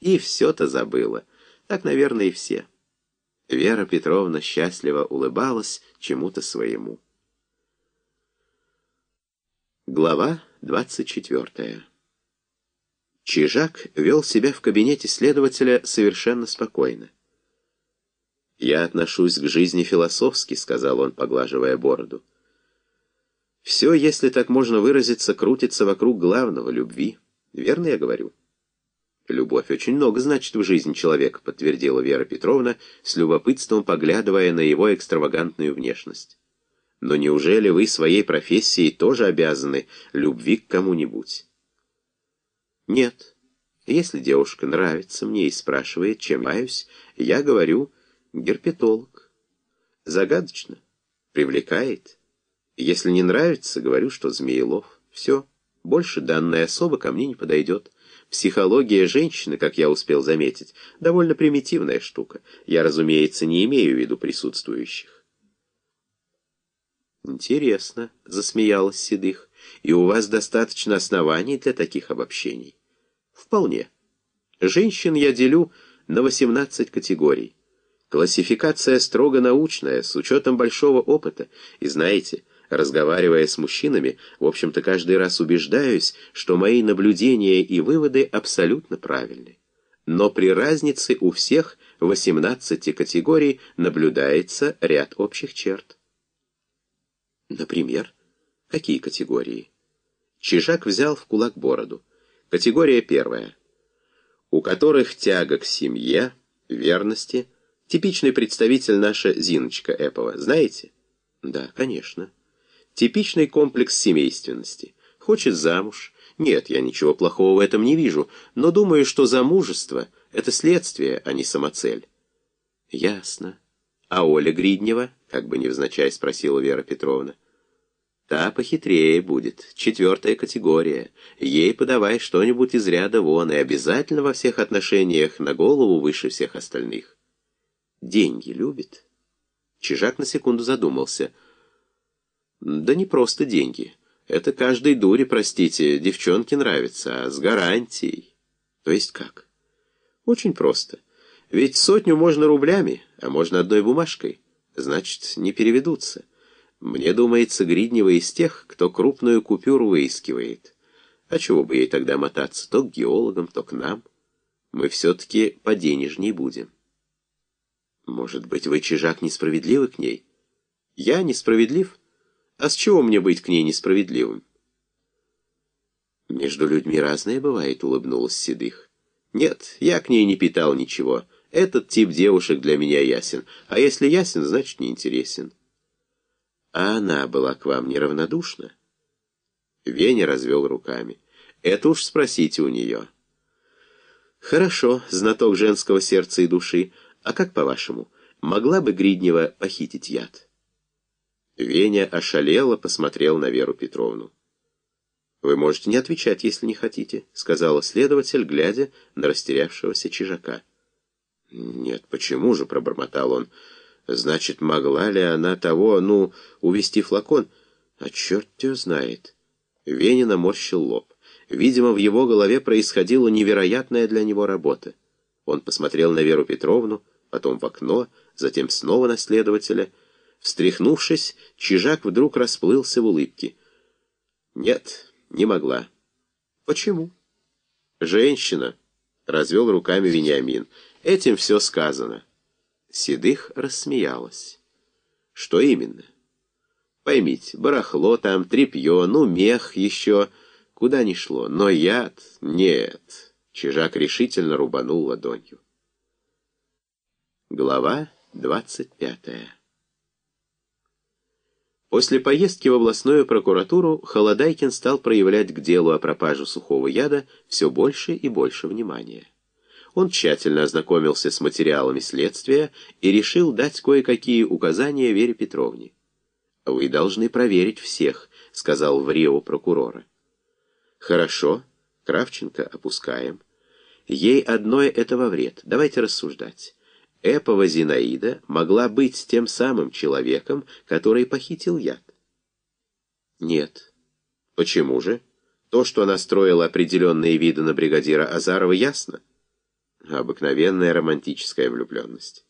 и все-то забыла. Так, наверное, и все. Вера Петровна счастливо улыбалась чему-то своему. Глава двадцать четвертая. Чижак вел себя в кабинете следователя совершенно спокойно. «Я отношусь к жизни философски», — сказал он, поглаживая бороду. «Все, если так можно выразиться, крутится вокруг главного — любви. Верно я говорю?» «Любовь очень много значит в жизни человека», — подтвердила Вера Петровна, с любопытством поглядывая на его экстравагантную внешность. Но неужели вы своей профессией тоже обязаны любви к кому-нибудь? Нет. Если девушка нравится мне и спрашивает, чем маюсь, я говорю «герпетолог». Загадочно. Привлекает. Если не нравится, говорю, что Змеелов. Все. Больше данная особа ко мне не подойдет. Психология женщины, как я успел заметить, довольно примитивная штука. Я, разумеется, не имею в виду присутствующих. «Интересно», — засмеялась Седых, — «и у вас достаточно оснований для таких обобщений?» «Вполне. Женщин я делю на 18 категорий. Классификация строго научная, с учетом большого опыта. И знаете, разговаривая с мужчинами, в общем-то каждый раз убеждаюсь, что мои наблюдения и выводы абсолютно правильны. Но при разнице у всех 18 категорий наблюдается ряд общих черт. Например? Какие категории? Чижак взял в кулак бороду. Категория первая. У которых тяга к семье, верности. Типичный представитель наша Зиночка Эпова. Знаете? Да, конечно. Типичный комплекс семейственности. Хочет замуж. Нет, я ничего плохого в этом не вижу, но думаю, что замужество — это следствие, а не самоцель. Ясно. А Оля Гриднева? Как бы невзначай спросила Вера Петровна. Та похитрее будет, четвертая категория. Ей подавай что-нибудь из ряда вон, и обязательно во всех отношениях на голову выше всех остальных. Деньги любит? Чижак на секунду задумался. Да не просто деньги. Это каждой дуре, простите, девчонке нравится, а с гарантией. То есть как? Очень просто. Ведь сотню можно рублями, а можно одной бумажкой. Значит, не переведутся. Мне думается, Гриднева из тех, кто крупную купюру выискивает. А чего бы ей тогда мотаться то к геологам, то к нам? Мы все-таки поденежней будем. Может быть, вы, Чижак, несправедливы к ней? Я несправедлив? А с чего мне быть к ней несправедливым? Между людьми разное бывает, улыбнулась Седых. Нет, я к ней не питал ничего. Этот тип девушек для меня ясен. А если ясен, значит не интересен. А она была к вам неравнодушна? Веня развел руками. Это уж спросите у нее. Хорошо, знаток женского сердца и души. А как по-вашему, могла бы Гриднева похитить яд? Веня ошалело посмотрел на Веру Петровну. «Вы можете не отвечать, если не хотите», — сказала следователь, глядя на растерявшегося чижака. «Нет, почему же?» — пробормотал он. Значит, могла ли она того, ну, увести флакон? А черт ее знает. Венин наморщил лоб. Видимо, в его голове происходила невероятная для него работа. Он посмотрел на Веру Петровну, потом в окно, затем снова на следователя. Встряхнувшись, Чижак вдруг расплылся в улыбке. «Нет, не могла». «Почему?» «Женщина», — развел руками Вениамин. «Этим все сказано». Седых рассмеялась. Что именно? Поймите, барахло там, тряпье, ну, мех еще, куда ни шло, но яд нет. Чижак решительно рубанул ладонью. Глава двадцать пятая После поездки в областную прокуратуру Холодайкин стал проявлять к делу о пропаже сухого яда все больше и больше внимания. Он тщательно ознакомился с материалами следствия и решил дать кое-какие указания Вере Петровне. «Вы должны проверить всех», — сказал в Рио прокурора. «Хорошо, Кравченко опускаем. Ей одной этого вред. Давайте рассуждать. Эпова Зинаида могла быть тем самым человеком, который похитил яд?» «Нет». «Почему же? То, что она строила определенные виды на бригадира Азарова, ясно?» обыкновенная романтическая влюбленность.